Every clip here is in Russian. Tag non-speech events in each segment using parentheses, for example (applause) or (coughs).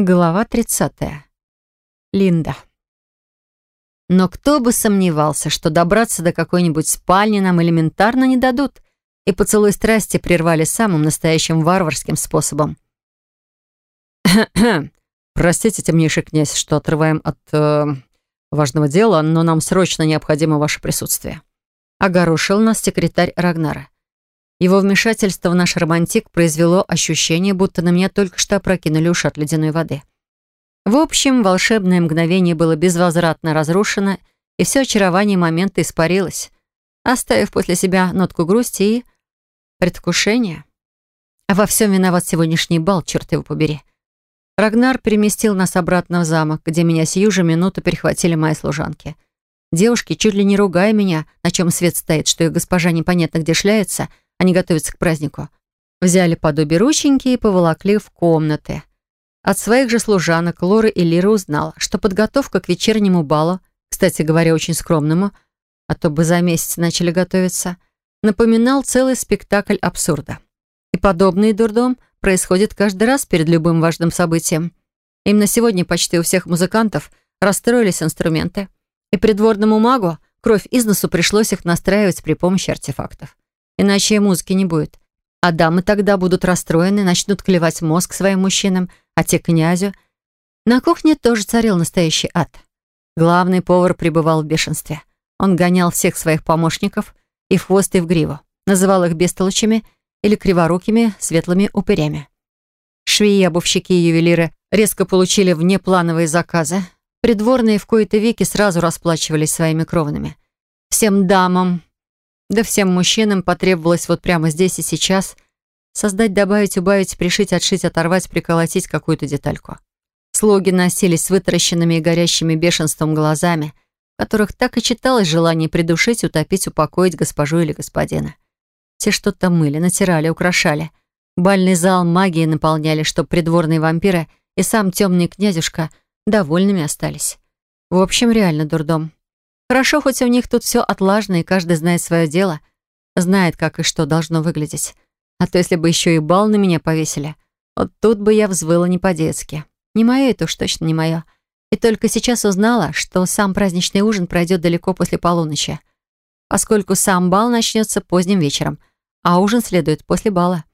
Глава 30. Линда. Но кто бы сомневался, что добраться до какой-нибудь спальни нам элементарно не дадут, и поцелуй страсти прервали самым настоящим варварским способом. (coughs) «Простите, темнейший князь, что отрываем от э, важного дела, но нам срочно необходимо ваше присутствие», — огорошил нас секретарь Рагнара. Его вмешательство в наш романтик произвело ощущение, будто на меня только что опрокинули ушат ледяной воды. В общем, волшебное мгновение было безвозвратно разрушено, и все очарование момента испарилось, оставив после себя нотку грусти и предвкушения. А во всем виноват сегодняшний бал, черт его побери. Рагнар переместил нас обратно в замок, где меня сию же минуту перехватили мои служанки. Девушки, чуть ли не ругая меня, на чем свет стоит, что их госпожа непонятно где шляется, — они готовятся к празднику. Взяли под обе рученьки и поволокли в комнаты. От своих же служанок Лора и Лира узнала, что подготовка к вечернему балу, кстати говоря, очень скромному, а то бы за месяц начали готовиться, напоминал целый спектакль абсурда. И подобный дурдом происходит каждый раз перед любым важным событием. Именно сегодня почти у всех музыкантов расстроились инструменты, и придворному магу кровь из носу пришлось их настраивать при помощи артефактов иначе и музыки не будет. А дамы тогда будут расстроены, начнут клевать мозг своим мужчинам, а те князю. На кухне тоже царил настоящий ад. Главный повар пребывал в бешенстве. Он гонял всех своих помощников и в хвост, и в гриву. Называл их бестолочами или криворукими светлыми упырями. Швеи, обувщики и ювелиры резко получили внеплановые заказы. Придворные в кои-то веки сразу расплачивались своими кровными. Всем дамам, да всем мужчинам потребовалось вот прямо здесь и сейчас создать, добавить, убавить, пришить, отшить, оторвать, приколотить какую-то детальку. Слуги носились с вытаращенными и горящими бешенством глазами, в которых так и читалось желание придушить, утопить, упокоить госпожу или господина. Все что-то мыли, натирали, украшали. Бальный зал магии наполняли, чтоб придворные вампиры и сам темный князюшка довольными остались. В общем, реально дурдом. Хорошо, хоть у них тут все отлажено, и каждый знает свое дело, знает, как и что должно выглядеть. А то если бы еще и бал на меня повесили, вот тут бы я взвыла не по-детски. Не мое это уж точно не мое. И только сейчас узнала, что сам праздничный ужин пройдет далеко после полуночи, поскольку сам бал начнется поздним вечером, а ужин следует после бала.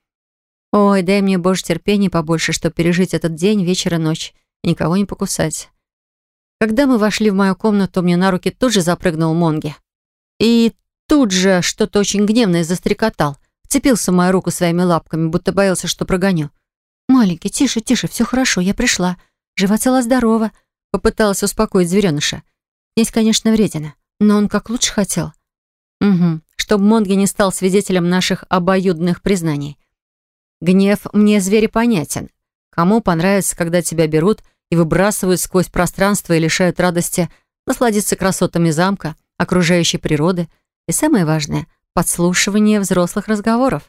Ой, дай мне, Боже, терпения побольше, чтобы пережить этот день, вечер и ночь, и никого не покусать. Когда мы вошли в мою комнату, мне на руки тут же запрыгнул Монги. И тут же что-то очень гневное застрекотал. Вцепился в мою руку своими лапками, будто боялся, что прогоню. «Маленький, тише, тише, все хорошо, я пришла. Жива цела здорова», — попыталась успокоить звереныша. Есть, конечно, вредина, но он как лучше хотел. Угу, чтобы Монги не стал свидетелем наших обоюдных признаний. Гнев мне звери понятен. Кому понравится, когда тебя берут — и выбрасывают сквозь пространство и лишают радости насладиться красотами замка, окружающей природы и, самое важное, подслушивание взрослых разговоров.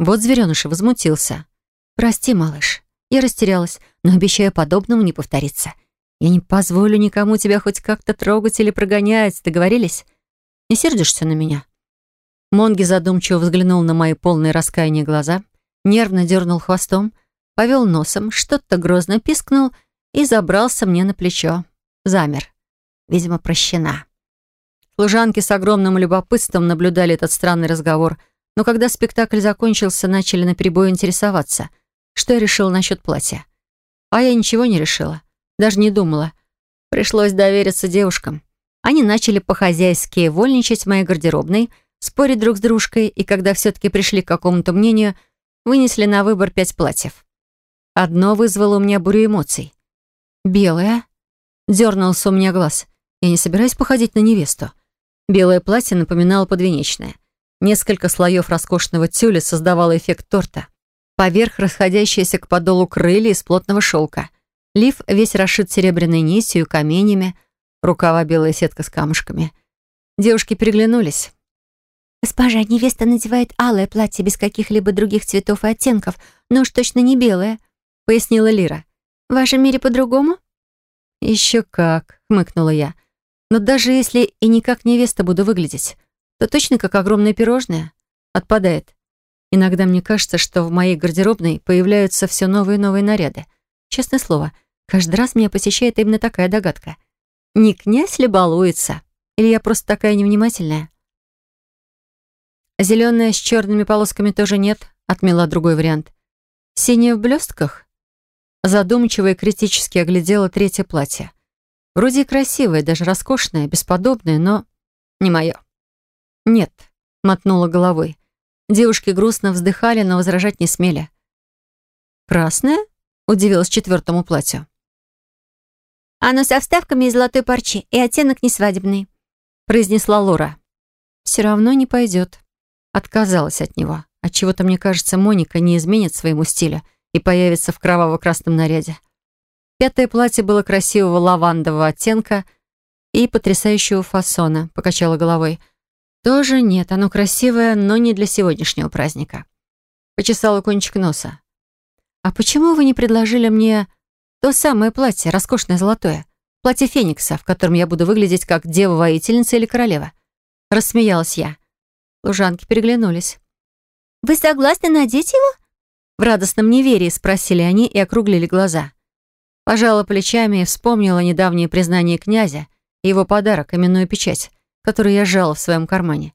Вот звереныш возмутился. «Прости, малыш, я растерялась, но обещаю подобному не повториться. Я не позволю никому тебя хоть как-то трогать или прогонять, договорились? Не сердишься на меня?» Монги задумчиво взглянул на мои полные раскаяния глаза, нервно дернул хвостом, повел носом, что-то грозно пискнул — и забрался мне на плечо. Замер. Видимо, прощена. Служанки с огромным любопытством наблюдали этот странный разговор, но когда спектакль закончился, начали наперебой интересоваться, что я решила насчет платья. А я ничего не решила, даже не думала. Пришлось довериться девушкам. Они начали по-хозяйски вольничать в моей гардеробной, спорить друг с дружкой, и когда все-таки пришли к какому-то мнению, вынесли на выбор пять платьев. Одно вызвало у меня бурю эмоций. «Белая?» Дернулся у меня глаз. Я не собираюсь походить на невесту. Белое платье напоминало подвенечное. Несколько слоев роскошного тюля создавало эффект торта. Поверх расходящиеся к подолу крылья из плотного шелка. Лиф весь расшит серебряной нитью и каменями, рукава белая сетка с камушками. Девушки переглянулись. «Госпожа, невеста надевает алое платье без каких-либо других цветов и оттенков, но уж точно не белое», — пояснила Лира. В вашем мире по-другому?» «Еще как», — хмыкнула я. «Но даже если и не как невеста буду выглядеть, то точно как огромное пирожное. Отпадает. Иногда мне кажется, что в моей гардеробной появляются все новые и новые наряды. Честное слово, каждый раз меня посещает именно такая догадка. Не князь ли балуется? Или я просто такая невнимательная? Зеленая с черными полосками тоже нет, отмела другой вариант. Синяя в блестках? Задумчиво и критически оглядела третье платье. Вроде и красивое, даже роскошное, бесподобное, но не мое. «Нет», — мотнула головой. Девушки грустно вздыхали, но возражать не смели. «Красное?» — удивилась четвертому платью. «Оно со вставками из золотой парчи, и оттенок не свадебный», — произнесла Лора. «Все равно не пойдет». Отказалась от него. Отчего-то, мне кажется, Моника не изменит своему стилю и появится в кроваво-красном наряде. Пятое платье было красивого лавандового оттенка и потрясающего фасона, покачала головой. Тоже нет, оно красивое, но не для сегодняшнего праздника. Почесала кончик носа. «А почему вы не предложили мне то самое платье, роскошное золотое? Платье Феникса, в котором я буду выглядеть как дева-воительница или королева?» Рассмеялась я. Лужанки переглянулись. «Вы согласны надеть его?» В радостном неверии спросили они и округлили глаза. Пожала плечами и вспомнила недавнее признание князя и его подарок, именную печать, которую я сжала в своем кармане.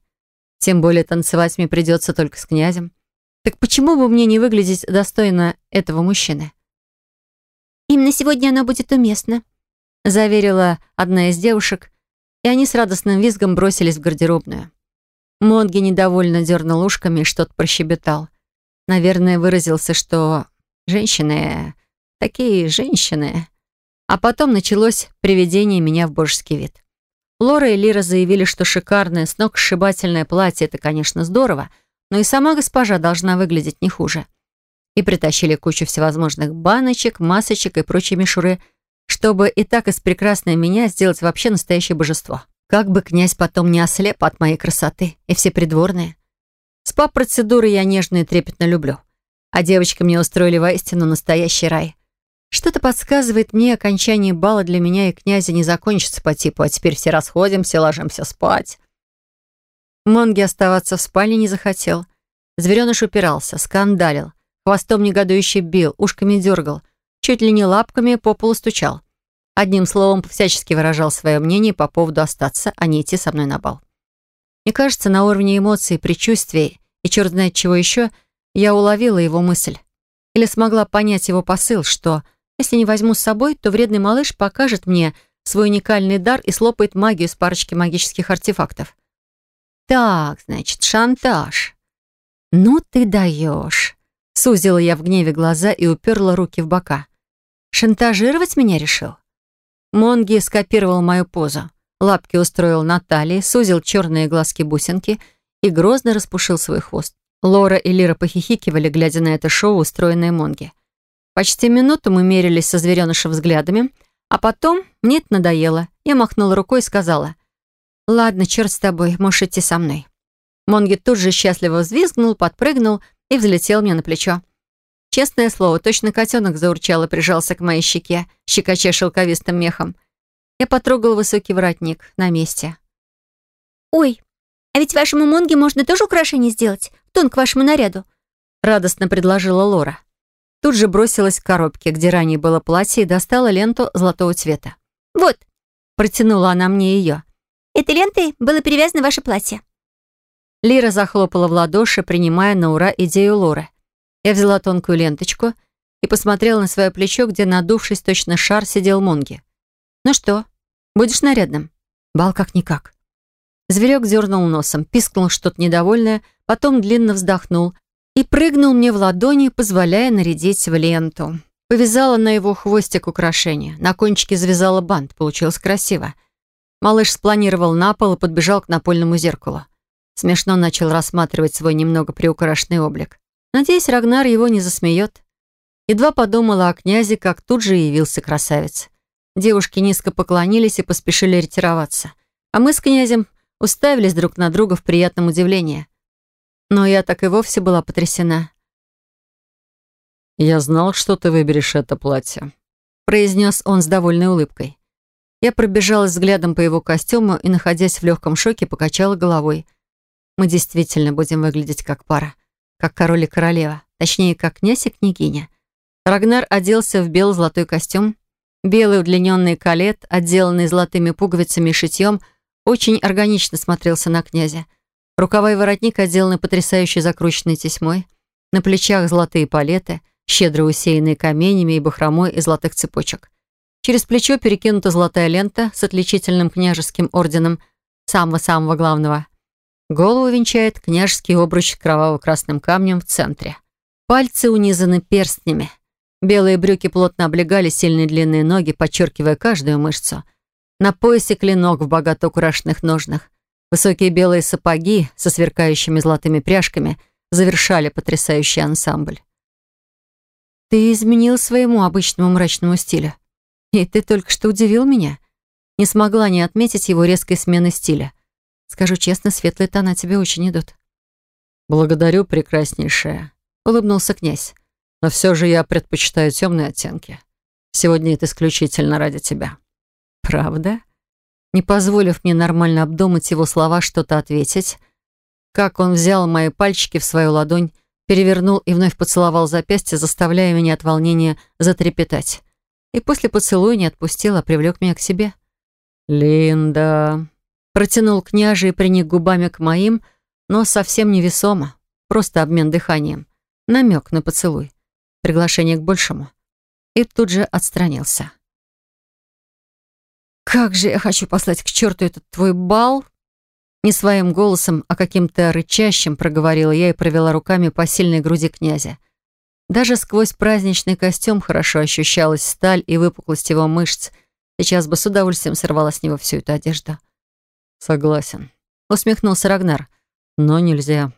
Тем более танцевать мне придется только с князем. Так почему бы мне не выглядеть достойно этого мужчины? «Именно сегодня оно будет уместно», заверила одна из девушек, и они с радостным визгом бросились в гардеробную. Монги недовольно дернул ушками и что-то прощебетал. Наверное, выразился, что женщины... такие женщины... А потом началось приведение меня в божеский вид. Лора и Лира заявили, что шикарное, сногсшибательное платье — это, конечно, здорово, но и сама госпожа должна выглядеть не хуже. И притащили кучу всевозможных баночек, масочек и прочей мишуры, чтобы и так из прекрасной меня сделать вообще настоящее божество. Как бы князь потом не ослеп от моей красоты, и все придворные. Спа-процедуры я нежно и трепетно люблю. А девочки мне устроили воистину настоящий рай. Что-то подсказывает мне, окончание бала для меня и князя не закончится по типу, а теперь все расходимся, ложимся спать. Монги оставаться в спальне не захотел. Звереныш упирался, скандалил, хвостом негодующе бил, ушками дергал, чуть ли не лапками по полу стучал. Одним словом, всячески выражал свое мнение по поводу остаться, а не идти со мной на бал. Мне кажется, на уровне эмоций, предчувствий и черт знает чего еще, я уловила его мысль. Или смогла понять его посыл, что если не возьму с собой, то вредный малыш покажет мне свой уникальный дар и слопает магию с парочки магических артефактов. Так, значит, шантаж. Ну ты даешь. Сузила я в гневе глаза и уперла руки в бока. Шантажировать меня решил? Монги скопировал мою позу. Лапки устроил на талии, сузил черные глазки-бусинки и грозно распушил свой хвост. Лора и Лира похихикивали, глядя на это шоу, устроенное Монги. Почти минуту мы мерились со зверенышем взглядами, а потом мне это надоело. Я махнула рукой и сказала, «Ладно, черт с тобой, можешь идти со мной». Монги тут же счастливо взвизгнул, подпрыгнул и взлетел мне на плечо. Честное слово, точно котенок заурчал и прижался к моей щеке, щекоча шелковистым мехом. Я потрогал высокий воротник на месте. «Ой, а ведь вашему Монге можно тоже украшение сделать, тон к вашему наряду», радостно предложила Лора. Тут же бросилась к коробке, где ранее было платье, и достала ленту золотого цвета. «Вот», протянула она мне ее. «Этой лентой было перевязано ваше платье». Лира захлопала в ладоши, принимая на ура идею Лоры. Я взяла тонкую ленточку и посмотрела на свое плечо, где, надувшись точно шар, сидел Монги. «Ну что, будешь нарядным?» Бал как-никак. Зверек дернул носом, пискнул что-то недовольное, потом длинно вздохнул и прыгнул мне в ладони, позволяя нарядить в ленту. Повязала на его хвостик украшение. На кончике завязала бант. Получилось красиво. Малыш спланировал на пол и подбежал к напольному зеркалу. Смешно начал рассматривать свой немного приукрашенный облик. Надеюсь, Рагнар его не засмеет. Едва подумала о князе, как тут же явился красавец. Девушки низко поклонились и поспешили ретироваться. А мы с князем уставились друг на друга в приятном удивлении. Но я так и вовсе была потрясена. «Я знал, что ты выберешь это платье», — произнес он с довольной улыбкой. Я пробежалась взглядом по его костюму и, находясь в легком шоке, покачала головой. Мы действительно будем выглядеть как пара как король и королева, точнее, как князь и княгиня. Рагнар оделся в бело-золотой костюм. Белый удлиненный калет, отделанный золотыми пуговицами и шитьем, очень органично смотрелся на князя. Рукава и воротник отделаны потрясающей закрученной тесьмой. На плечах золотые палеты, щедро усеянные каменями и бахромой из золотых цепочек. Через плечо перекинута золотая лента с отличительным княжеским орденом самого-самого главного. Голову венчает княжеский обруч кроваво-красным камнем в центре. Пальцы унизаны перстнями. Белые брюки плотно облегали сильные длинные ноги, подчеркивая каждую мышцу. На поясе клинок в богато украшенных ножнах. Высокие белые сапоги со сверкающими золотыми пряжками завершали потрясающий ансамбль. «Ты изменил своему обычному мрачному стилю. И ты только что удивил меня. Не смогла не отметить его резкой смены стиля. Скажу честно, светлые тона тебе очень идут». «Благодарю, прекраснейшая», — улыбнулся князь. «Но все же я предпочитаю темные оттенки. Сегодня это исключительно ради тебя». «Правда?» Не позволив мне нормально обдумать его слова, что-то ответить, как он взял мои пальчики в свою ладонь, перевернул и вновь поцеловал запястье, заставляя меня от волнения затрепетать. И после поцелуя не отпустил, а привлек меня к себе. «Линда...» Протянул княже и приник губами к моим, но совсем невесомо. Просто обмен дыханием. Намек на поцелуй. Приглашение к большему. И тут же отстранился. «Как же я хочу послать к черту этот твой бал!» Не своим голосом, а каким-то рычащим проговорила я и провела руками по сильной груди князя. Даже сквозь праздничный костюм хорошо ощущалась сталь и выпуклость его мышц. Сейчас бы с удовольствием сорвала с него всю эту одежду. «Согласен», — усмехнулся Рагнар. «Но нельзя».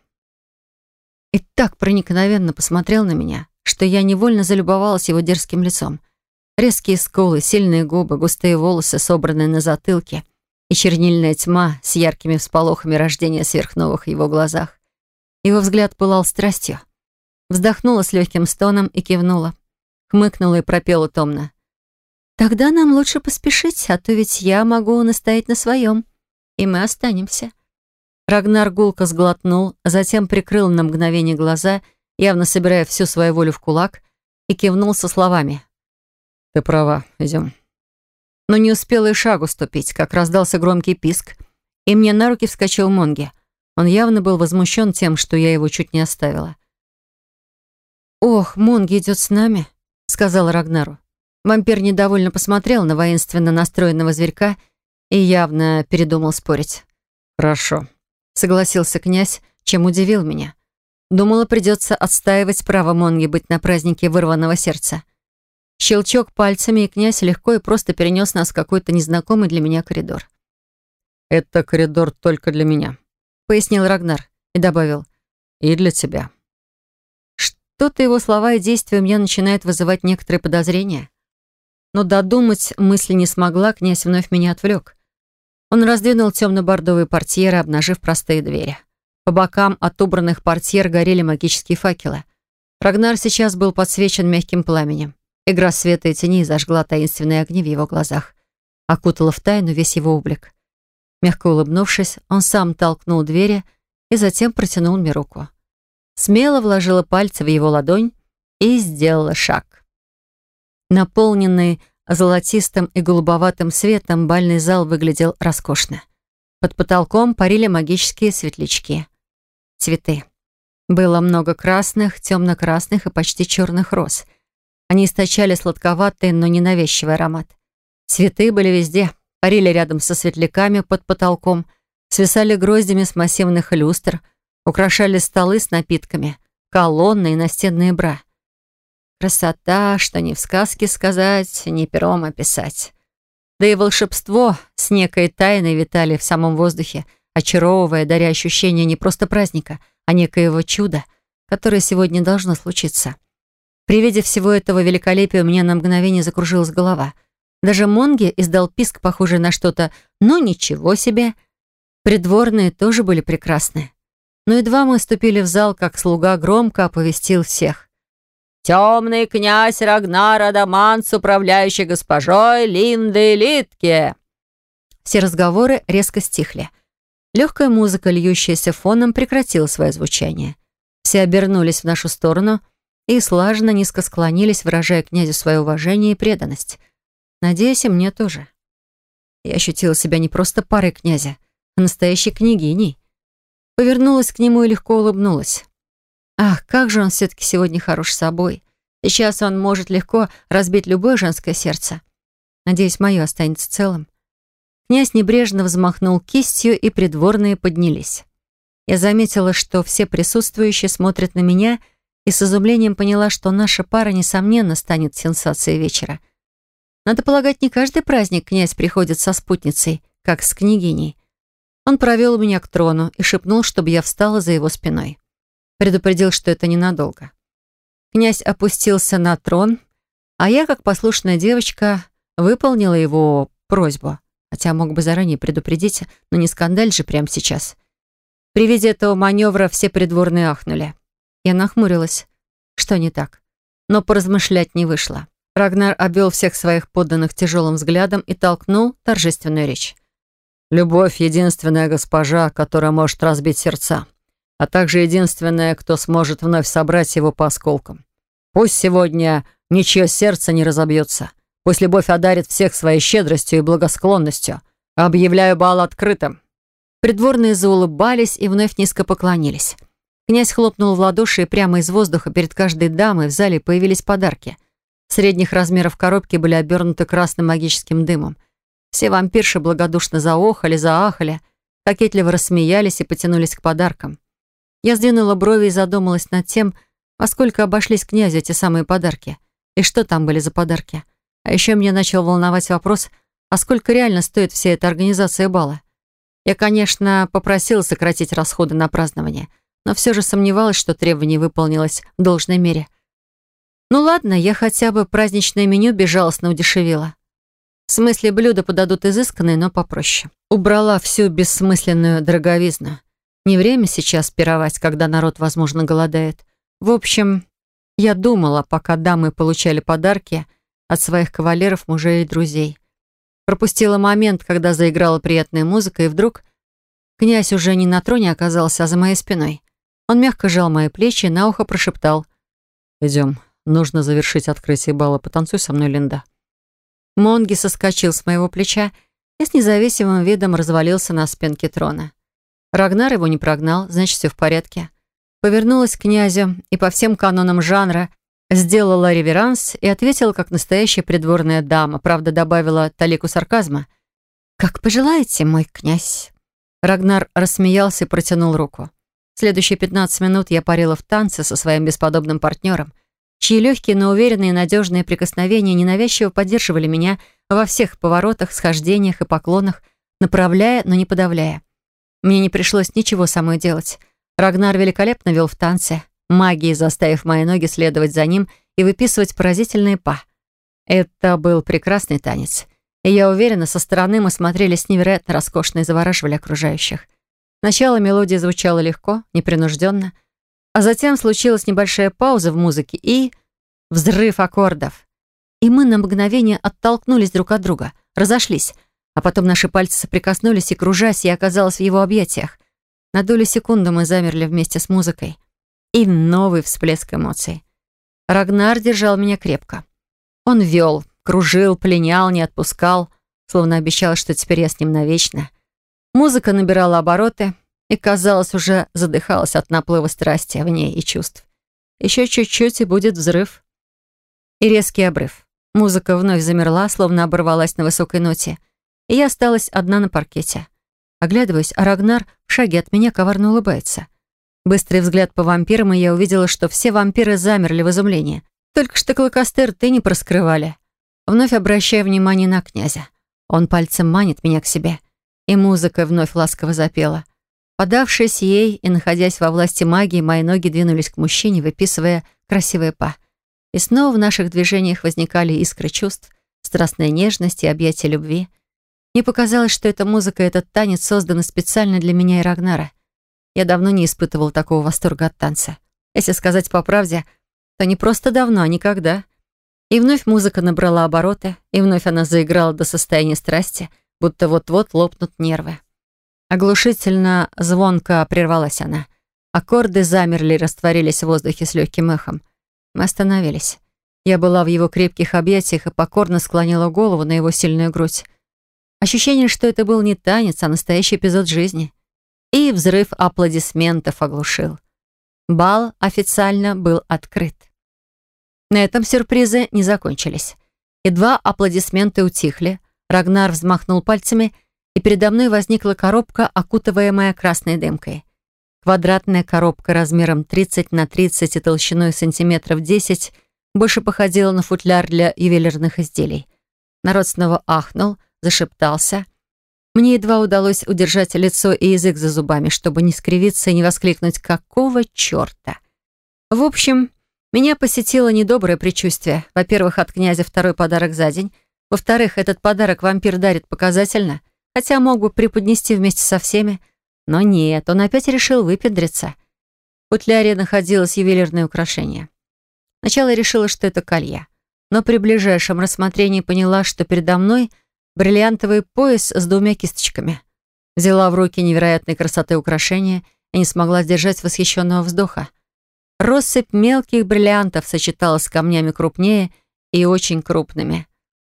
И так проникновенно посмотрел на меня, что я невольно залюбовалась его дерзким лицом. Резкие скулы, сильные губы, густые волосы, собранные на затылке, и чернильная тьма с яркими всполохами рождения сверхновых в его глазах. Его взгляд пылал страстью. Вздохнула с легким стоном и кивнула. Хмыкнула и пропела томно. «Тогда нам лучше поспешить, а то ведь я могу настоять на своем» и мы останемся». Рагнар гулко сглотнул, затем прикрыл на мгновение глаза, явно собирая всю свою волю в кулак, и кивнул со словами. «Ты права, идем». Но не успела и шагу ступить, как раздался громкий писк, и мне на руки вскочил Монги. Он явно был возмущен тем, что я его чуть не оставила. «Ох, Монги идет с нами», — сказал Рагнару. Вампир недовольно посмотрел на воинственно настроенного зверька и явно передумал спорить. «Хорошо», — согласился князь, чем удивил меня. Думала, придется отстаивать право Монги быть на празднике вырванного сердца. Щелчок пальцами, и князь легко и просто перенес нас в какой-то незнакомый для меня коридор. «Это коридор только для меня», — пояснил Рагнар и добавил. «И для тебя». Что-то его слова и действия у меня начинает вызывать некоторые подозрения. Но додумать мысли не смогла, князь вновь меня отвлек. Он раздвинул темно-бордовые портьеры, обнажив простые двери. По бокам от убранных портьер горели магические факелы. Рагнар сейчас был подсвечен мягким пламенем. Игра света и теней зажгла таинственные огни в его глазах. Окутала в тайну весь его облик. Мягко улыбнувшись, он сам толкнул двери и затем протянул мне руку. Смело вложила пальцы в его ладонь и сделала шаг. Наполненный золотистым и голубоватым светом бальный зал выглядел роскошно. Под потолком парили магические светлячки. Цветы. Было много красных, темно-красных и почти черных роз. Они источали сладковатый, но ненавязчивый аромат. Цветы были везде, парили рядом со светляками под потолком, свисали гроздями с массивных люстр, украшали столы с напитками, колонны и настенные бра. Красота, что ни в сказке сказать, ни пером описать. Да и волшебство с некой тайной витали в самом воздухе, очаровывая, даря ощущение не просто праздника, а некоего чуда, которое сегодня должно случиться. При виде всего этого великолепия у меня на мгновение закружилась голова. Даже Монги издал писк, похожий на что-то «ну ничего себе». Придворные тоже были прекрасны. Но едва мы ступили в зал, как слуга громко оповестил всех. Темный князь Рагнар Адамант с управляющей госпожой Линдой Литке. Все разговоры резко стихли. Легкая музыка, льющаяся фоном, прекратила свое звучание. Все обернулись в нашу сторону, и слаженно низко склонились, выражая князю свое уважение и преданность. Надеюсь, и мне тоже. Я ощутила себя не просто парой князя, а настоящей княгиней. Повернулась к нему и легко улыбнулась. Ах, как же он все-таки сегодня хорош собой. Сейчас он может легко разбить любое женское сердце. Надеюсь, мое останется целым. Князь небрежно взмахнул кистью, и придворные поднялись. Я заметила, что все присутствующие смотрят на меня, и с изумлением поняла, что наша пара, несомненно, станет сенсацией вечера. Надо полагать, не каждый праздник князь приходит со спутницей, как с княгиней. Он провел меня к трону и шепнул, чтобы я встала за его спиной. Предупредил, что это ненадолго. Князь опустился на трон, а я, как послушная девочка, выполнила его просьбу. Хотя мог бы заранее предупредить, но не скандаль же прямо сейчас. При виде этого маневра все придворные ахнули. Я нахмурилась. Что не так? Но поразмышлять не вышло. Рагнар обвел всех своих подданных тяжелым взглядом и толкнул торжественную речь. «Любовь — единственная госпожа, которая может разбить сердца, а также единственная, кто сможет вновь собрать его по осколкам. Пусть сегодня ничье сердце не разобьется. Пусть любовь одарит всех своей щедростью и благосклонностью. Объявляю бал открытым». Придворные заулыбались и вновь низко поклонились. Князь хлопнул в ладоши, и прямо из воздуха перед каждой дамой в зале появились подарки — Средних размеров коробки были обернуты красным магическим дымом. Все вампирши благодушно заохали, заахали, кокетливо рассмеялись и потянулись к подаркам. Я сдвинула брови и задумалась над тем, во сколько обошлись князю эти самые подарки. И что там были за подарки. А еще меня начал волновать вопрос, а сколько реально стоит вся эта организация бала. Я, конечно, попросила сократить расходы на празднование, но все же сомневалась, что требование выполнилось в должной мере — ну ладно, я хотя бы праздничное меню безжалостно удешевила. В смысле, блюда подадут изысканные, но попроще. Убрала всю бессмысленную дороговизну. Не время сейчас пировать, когда народ, возможно, голодает. В общем, я думала, пока дамы получали подарки от своих кавалеров, мужей и друзей. Пропустила момент, когда заиграла приятная музыка, и вдруг князь уже не на троне оказался, а за моей спиной. Он мягко жал мои плечи и на ухо прошептал. «Идем, Нужно завершить открытие бала. Потанцуй со мной, Линда». Монги соскочил с моего плеча и с независимым видом развалился на спинке трона. Рагнар его не прогнал, значит, все в порядке. Повернулась к князю и по всем канонам жанра сделала реверанс и ответила, как настоящая придворная дама, правда, добавила талику сарказма. «Как пожелаете, мой князь». Рагнар рассмеялся и протянул руку. Следующие 15 минут я парила в танце со своим бесподобным партнером — чьи легкие, но уверенные и надежные прикосновения ненавязчиво поддерживали меня во всех поворотах, схождениях и поклонах, направляя, но не подавляя. Мне не пришлось ничего самой делать. Рагнар великолепно вел в танце, магией заставив мои ноги следовать за ним и выписывать поразительные па. Это был прекрасный танец. И я уверена, со стороны мы смотрелись невероятно роскошно и завораживали окружающих. Сначала мелодия звучала легко, непринужденно, а затем случилась небольшая пауза в музыке и... взрыв аккордов. И мы на мгновение оттолкнулись друг от друга, разошлись, а потом наши пальцы соприкоснулись, и, кружась, я оказалась в его объятиях. На долю секунды мы замерли вместе с музыкой. И новый всплеск эмоций. Рагнар держал меня крепко. Он вел, кружил, пленял, не отпускал, словно обещал, что теперь я с ним навечно. Музыка набирала обороты — и, казалось, уже задыхалась от наплыва страсти в ней и чувств. Еще чуть-чуть, и будет взрыв. И резкий обрыв. Музыка вновь замерла, словно оборвалась на высокой ноте. И я осталась одна на паркете. Оглядываюсь, а Рагнар в шаге от меня коварно улыбается. Быстрый взгляд по вампирам, и я увидела, что все вампиры замерли в изумлении. Только что клыкастые рты не проскрывали. Вновь обращая внимание на князя. Он пальцем манит меня к себе. И музыка вновь ласково запела — Подавшись ей и находясь во власти магии, мои ноги двинулись к мужчине, выписывая красивые па. И снова в наших движениях возникали искры чувств, страстная нежность и объятия любви. Мне показалось, что эта музыка, этот танец созданы специально для меня и Рагнара. Я давно не испытывал такого восторга от танца. Если сказать по правде, то не просто давно, а никогда. И вновь музыка набрала обороты, и вновь она заиграла до состояния страсти, будто вот-вот лопнут нервы. Оглушительно звонко прервалась она. Аккорды замерли и растворились в воздухе с легким эхом. Мы остановились. Я была в его крепких объятиях и покорно склонила голову на его сильную грудь. Ощущение, что это был не танец, а настоящий эпизод жизни. И взрыв аплодисментов оглушил. Бал официально был открыт. На этом сюрпризы не закончились. Едва аплодисменты утихли, Рагнар взмахнул пальцами, и передо мной возникла коробка, окутываемая красной дымкой. Квадратная коробка размером 30 на 30 и толщиной сантиметров 10 больше походила на футляр для ювелирных изделий. Народ снова ахнул, зашептался. Мне едва удалось удержать лицо и язык за зубами, чтобы не скривиться и не воскликнуть «Какого черта?». В общем, меня посетило недоброе предчувствие. Во-первых, от князя второй подарок за день. Во-вторых, этот подарок вампир дарит показательно, хотя мог бы преподнести вместе со всеми. Но нет, он опять решил выпендриться. В футляре находилось ювелирное украшение. Сначала решила, что это колье, но при ближайшем рассмотрении поняла, что передо мной бриллиантовый пояс с двумя кисточками. Взяла в руки невероятной красоты украшения и не смогла сдержать восхищенного вздоха. Россыпь мелких бриллиантов сочеталась с камнями крупнее и очень крупными.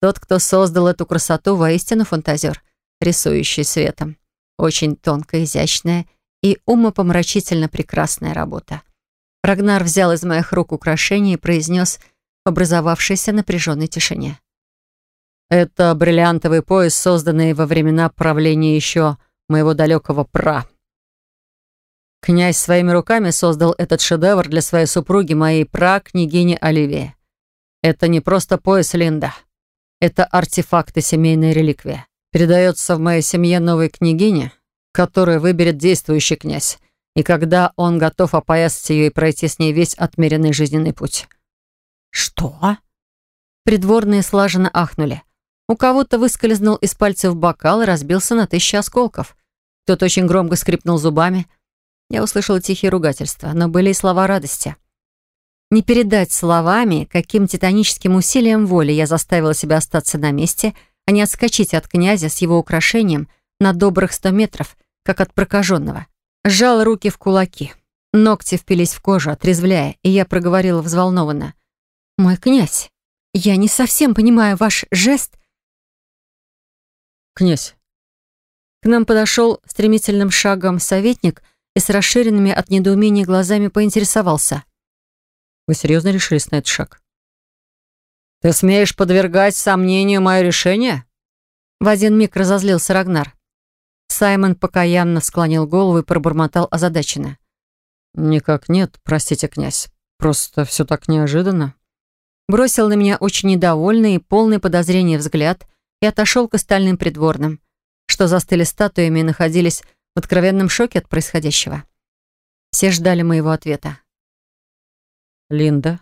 Тот, кто создал эту красоту, воистину фантазер, рисующий светом. Очень тонкая, изящная и умопомрачительно прекрасная работа. Рагнар взял из моих рук украшение и произнес в образовавшейся напряженной тишине. «Это бриллиантовый пояс, созданный во времена правления еще моего далекого пра. Князь своими руками создал этот шедевр для своей супруги, моей пра-княгини Оливии. Это не просто пояс Линда. Это артефакты семейной реликвии передается в моей семье новой княгине, которую выберет действующий князь, и когда он готов опоясать ее и пройти с ней весь отмеренный жизненный путь. «Что?» Придворные слаженно ахнули. У кого-то выскользнул из пальцев бокал и разбился на тысячи осколков. Кто-то очень громко скрипнул зубами. Я услышала тихие ругательства, но были и слова радости. Не передать словами, каким титаническим усилием воли я заставила себя остаться на месте — а не отскочить от князя с его украшением на добрых сто метров, как от прокаженного. Сжал руки в кулаки. Ногти впились в кожу, отрезвляя, и я проговорила взволнованно. «Мой князь, я не совсем понимаю ваш жест». «Князь». К нам подошел стремительным шагом советник и с расширенными от недоумения глазами поинтересовался. «Вы серьезно решились на этот шаг?» «Ты смеешь подвергать сомнению мое решение?» В один миг разозлился Рагнар. Саймон покаянно склонил голову и пробормотал озадаченно. «Никак нет, простите, князь. Просто все так неожиданно». Бросил на меня очень недовольный и полный подозрения взгляд и отошел к остальным придворным, что застыли статуями и находились в откровенном шоке от происходящего. Все ждали моего ответа. «Линда,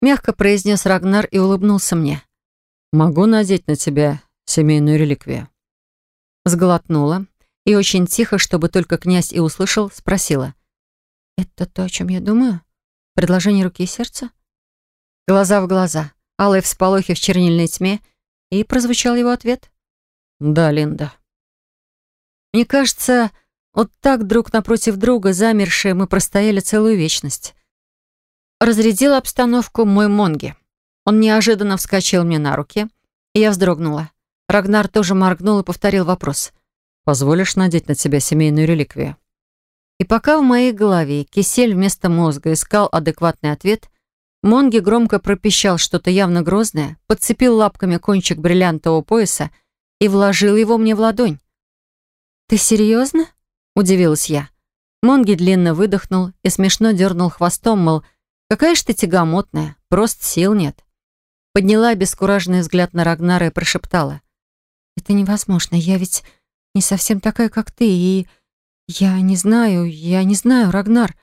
Мягко произнес Рагнар и улыбнулся мне. «Могу надеть на тебя семейную реликвию?» Сглотнула и очень тихо, чтобы только князь и услышал, спросила. «Это то, о чем я думаю? Предложение руки и сердца?» Глаза в глаза, алые всполохи в чернильной тьме, и прозвучал его ответ. «Да, Линда». Мне кажется, вот так друг напротив друга, замершие, мы простояли целую вечность. Разрядил обстановку мой Монги. Он неожиданно вскочил мне на руки, и я вздрогнула. Рагнар тоже моргнул и повторил вопрос. «Позволишь надеть на себя семейную реликвию?» И пока в моей голове кисель вместо мозга искал адекватный ответ, Монги громко пропищал что-то явно грозное, подцепил лапками кончик бриллиантового пояса и вложил его мне в ладонь. «Ты серьезно?» — удивилась я. Монги длинно выдохнул и смешно дернул хвостом, мол, Какая ж ты тягомотная, просто сил нет. Подняла обескураженный взгляд на Рагнара и прошептала. «Это невозможно, я ведь не совсем такая, как ты, и... Я не знаю, я не знаю, Рагнар».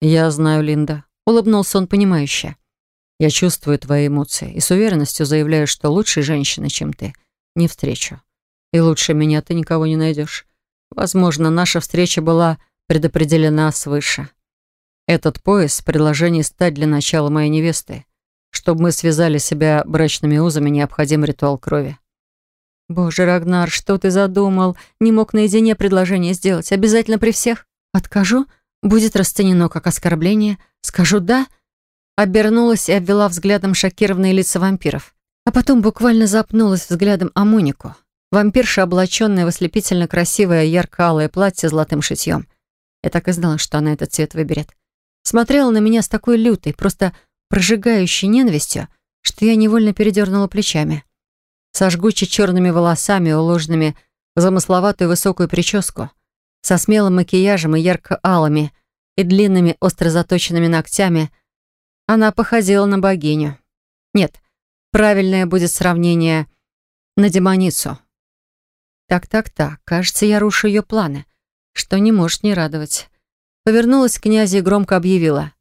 «Я знаю, Линда», — улыбнулся он понимающе. «Я чувствую твои эмоции и с уверенностью заявляю, что лучшей женщины, чем ты, не встречу. И лучше меня ты никого не найдешь. Возможно, наша встреча была предопределена свыше». Этот пояс — предложение стать для начала моей невестой. Чтобы мы связали себя брачными узами, необходим ритуал крови. Боже, Рагнар, что ты задумал? Не мог наедине предложение сделать. Обязательно при всех? Откажу? Будет расценено как оскорбление? Скажу «да»? обернулась и обвела взглядом шокированные лица вампиров. А потом буквально запнулась взглядом о Монику. Вампирша, облаченная в ослепительно красивое ярко-алое платье с золотым шитьем. Я так и знала, что она этот цвет выберет. Смотрела на меня с такой лютой, просто прожигающей ненавистью, что я невольно передернула плечами. Со жгучей черными волосами, уложенными в замысловатую высокую прическу, со смелым макияжем и ярко-алыми и длинными остро заточенными ногтями, она походила на богиню. Нет, правильное будет сравнение на демоницу. Так-так-так, кажется, я рушу ее планы, что не может не радовать. Повернулась к князю и громко объявила.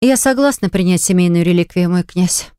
«Я согласна принять семейную реликвию, мой князь».